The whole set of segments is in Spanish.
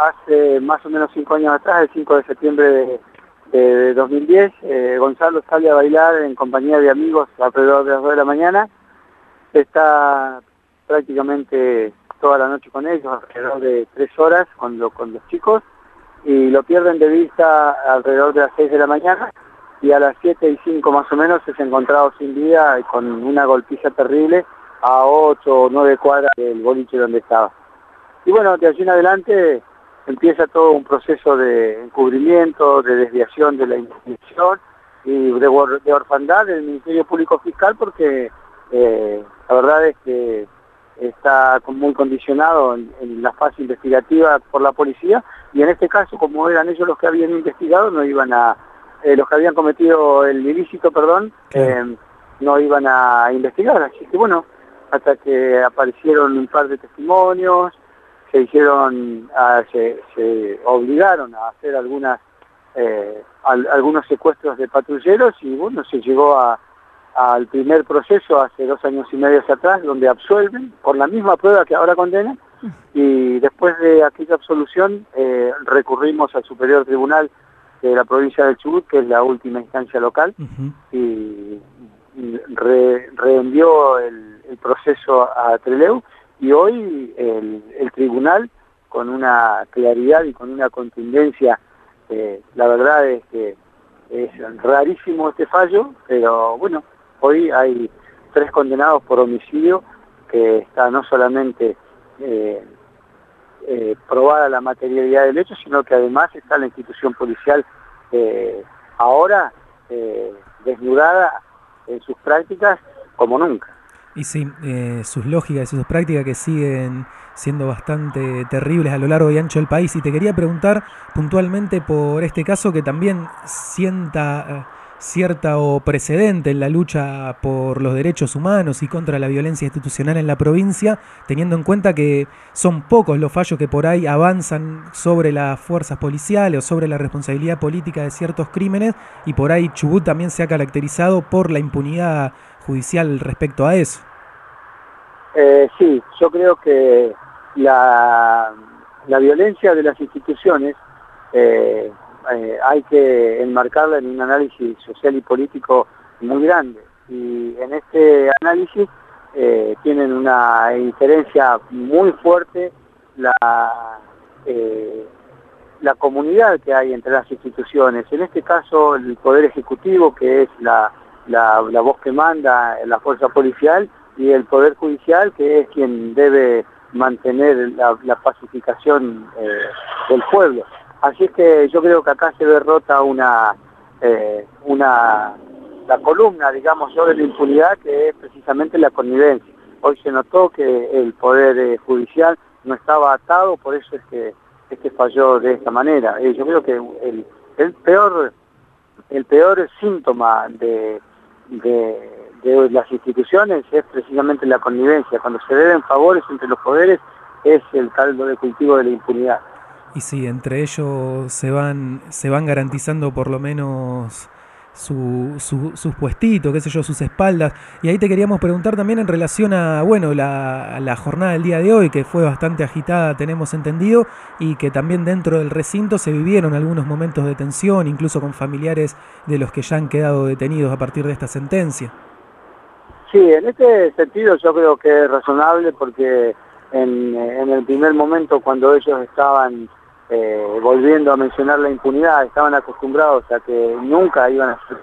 hace más o menos cinco años atrás, el 5 de septiembre de, 2010, eh, Gonzalo sale a bailar en compañía de amigos alrededor de las 2 de la mañana. Está prácticamente toda la noche con ellos, alrededor de tres horas con, los chicos, y lo pierden de vista alrededor de las 6 de la mañana, y a las 7 y 5 más o menos ha encontrado sin vida y con una golpiza terrible a 8 o 9 cuadras del boliche donde estaba. Y bueno, de allí en adelante empieza todo un proceso de encubrimiento, de desviación de la investigación y de, orfandad del Ministerio Público Fiscal porque eh, la verdad es que está muy condicionado en, la fase investigativa por la policía y en este caso como eran ellos los que habían investigado no iban a eh, los que habían cometido el ilícito perdón eh, no iban a investigar. Así que bueno hasta que aparecieron un par de testimonios se hicieron, ah, se, obligaron a hacer algunas, eh, algunos secuestros de patrulleros y bueno, se llegó al primer proceso hace dos años y medio atrás, donde absuelven por la misma prueba que ahora condenan y después de aquella absolución eh, recurrimos al Superior Tribunal de la provincia del Chubut, que es la última instancia local, y reenvió el, el, proceso a Treleu y hoy el, tribunal con una claridad y con una contundencia, eh, la verdad es que es rarísimo este fallo, pero bueno, hoy hay tres condenados por homicidio que está no solamente eh, eh, probada la materialidad del hecho, sino que además está la institución policial ahora desnudada en sus prácticas como nunca. Y sí, eh, sus lógicas y sus prácticas que siguen siendo bastante terribles a lo largo y ancho del país. Y te quería preguntar puntualmente por este caso que también sienta eh, cierta o precedente en la lucha por los derechos humanos y contra la violencia institucional en la provincia, teniendo en cuenta que son pocos los fallos que por ahí avanzan sobre las fuerzas policiales o sobre la responsabilidad política de ciertos crímenes, y por ahí Chubut también se ha caracterizado por la impunidad judicial respecto a eso. Eh, sí, yo creo que la, la violencia de las instituciones eh, eh, hay que enmarcarla en un análisis social y político muy grande. Y en este análisis tienen una injerencia muy fuerte la, la comunidad que hay entre las instituciones. En este caso, el Poder Ejecutivo, que es la, la, voz que manda la fuerza policial y el Poder Judicial, que es quien debe mantener la, pacificación eh, del pueblo. Así es que yo creo que acá se ve rota una, eh, una la columna, digamos yo, de la impunidad, que es precisamente la connivencia. Hoy se notó que el Poder eh, Judicial no estaba atado, por eso es que, es que falló de esta manera. yo creo que el peor el peor síntoma de, de, las instituciones es precisamente la connivencia. Cuando se deben favores entre los poderes es el caldo de cultivo de la impunidad. Y sí, entre ellos se van, se van garantizando por lo menos su, su, sus puestitos, qué sé yo, sus espaldas. Y ahí te queríamos preguntar también en relación a, bueno, la, la, jornada del día de hoy, que fue bastante agitada, tenemos entendido, y que también dentro del recinto se vivieron algunos momentos de tensión, incluso con familiares de los que ya han quedado detenidos a partir de esta sentencia. Sí, en este sentido yo creo que es razonable porque en, en el primer momento cuando ellos estaban eh, volviendo a mencionar la impunidad, estaban acostumbrados a que nunca iban a ser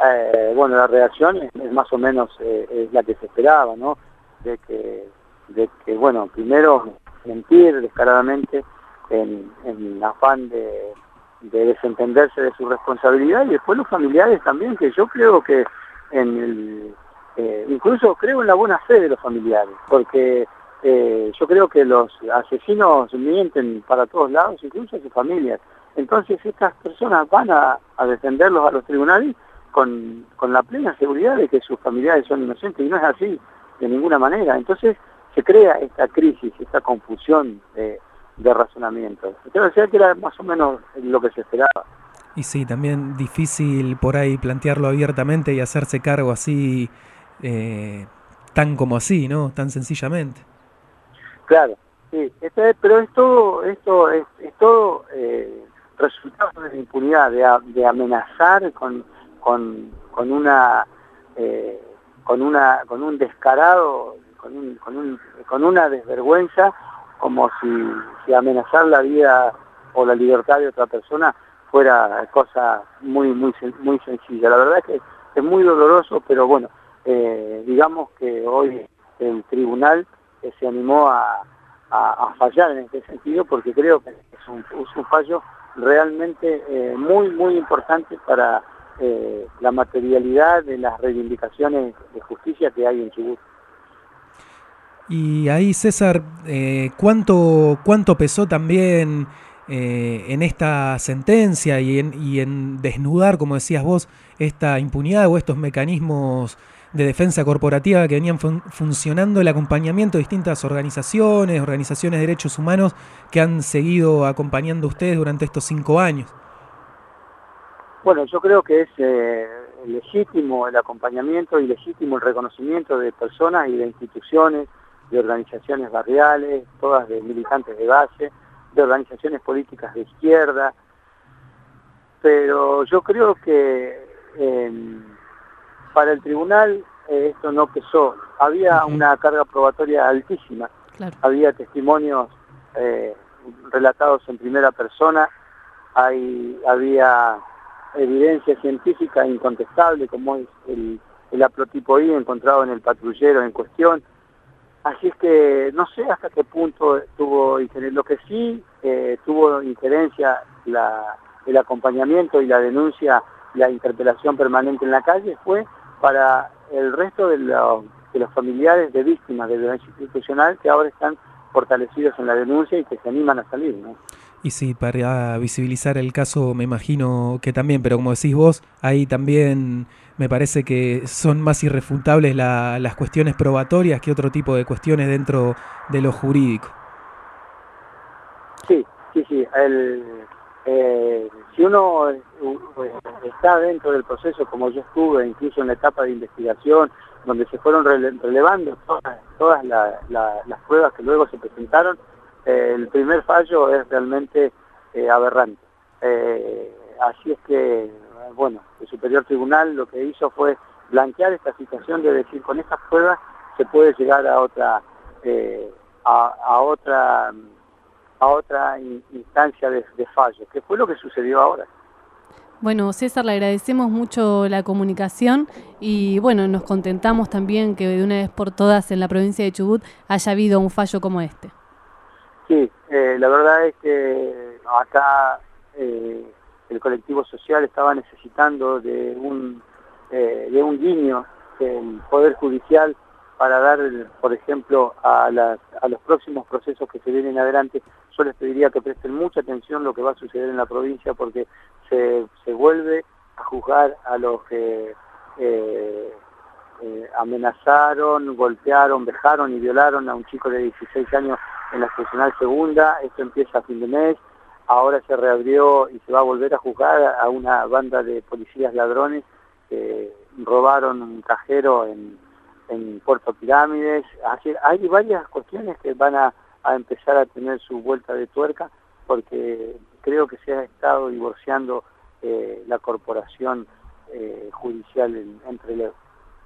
eh, bueno, la reacción es, más o menos eh, es la que se esperaba, ¿no? De que, de que bueno, primero mentir descaradamente en, en afán de, de desentenderse de su responsabilidad y después los familiares también, que yo creo que en el, incluso creo en la buena fe de los familiares, porque eh, yo creo que los asesinos mienten para todos lados, incluso sus familias. Entonces estas personas van a, defenderlos a los tribunales con, la plena seguridad de que sus familiares son inocentes y no es así de ninguna manera. Entonces se crea esta crisis, esta confusión de, razonamiento. Creo que era más o menos lo que se esperaba. Y sí, también difícil por ahí plantearlo abiertamente y hacerse cargo así, eh, tan como así, ¿no? Tan sencillamente. Claro, Sí, este, pero es todo, esto es, todo eh, resultado de la impunidad, de, amenazar con, con, una eh, con una con un descarado, con, un, con, un, con una desvergüenza, como si, si amenazar la vida o la libertad de otra persona fuera cosa muy muy muy sencilla. La verdad es que es muy doloroso, pero bueno, eh, digamos que hoy el tribunal se animó a, a, fallar en este sentido porque creo que es un, fallo realmente eh, muy, muy importante para eh, la materialidad de las reivindicaciones de justicia que hay en Chubut. Y ahí, César, eh, ¿cuánto, ¿cuánto pesó también en esta sentencia y en, y en desnudar, como decías vos, esta impunidad o estos mecanismos de defensa corporativa que venían funcionando el acompañamiento de distintas organizaciones, organizaciones de derechos humanos que han seguido acompañando a ustedes durante estos cinco años. Bueno, yo creo que es eh, legítimo el acompañamiento y legítimo el reconocimiento de personas y de instituciones, de organizaciones barriales, todas de militantes de base, de organizaciones políticas de izquierda, pero yo creo que para el tribunal eh, esto no pesó. Había una carga probatoria altísima. Había testimonios eh, relatados en primera persona. Hay, había evidencia científica incontestable, como es el, el haplotipo I encontrado en el patrullero en cuestión. Así es que no sé hasta qué punto tuvo injerencia. Lo que sí eh, tuvo injerencia la, el acompañamiento y la denuncia, la interpelación permanente en la calle fue para el resto de, los familiares de víctimas de violencia institucional que ahora están fortalecidos en la denuncia y que se animan a salir. ¿no? Y sí, para visibilizar el caso me imagino que también, pero como decís vos, ahí también me parece que son más irrefutables las cuestiones probatorias que otro tipo de cuestiones dentro de lo jurídico. Sí, sí, sí. El, eh, si uno eh, está dentro del proceso, como yo estuve, incluso en la etapa de investigación, donde se fueron relevando todas, las pruebas que luego se presentaron, eh, el primer fallo es realmente aberrante. así es que, bueno, el Superior Tribunal lo que hizo fue blanquear esta situación de decir, con estas pruebas se puede llegar a otra, a otra a otra instancia de, fallo, que fue lo que sucedió ahora. Bueno, César, le agradecemos mucho la comunicación y bueno, nos contentamos también que de una vez por todas en la provincia de Chubut haya habido un fallo como este. Sí, eh, la verdad es que acá eh, el colectivo social estaba necesitando de un, eh, de un guiño del Poder Judicial para dar, por ejemplo, a, a los próximos procesos que se vienen adelante, yo les pediría que presten mucha atención lo que va a suceder en la provincia porque se, se vuelve a juzgar a los que eh, eh, amenazaron, golpearon, vejaron y violaron a un chico de 16 años en la seccional segunda, esto empieza a fin de mes, ahora se reabrió y se va a volver a juzgar a una banda de policías ladrones que robaron un cajero en en Puerto Pirámides. hay varias cuestiones que van a, empezar a tener su vuelta de tuerca porque creo que se ha estado divorciando eh, la corporación eh, judicial entre los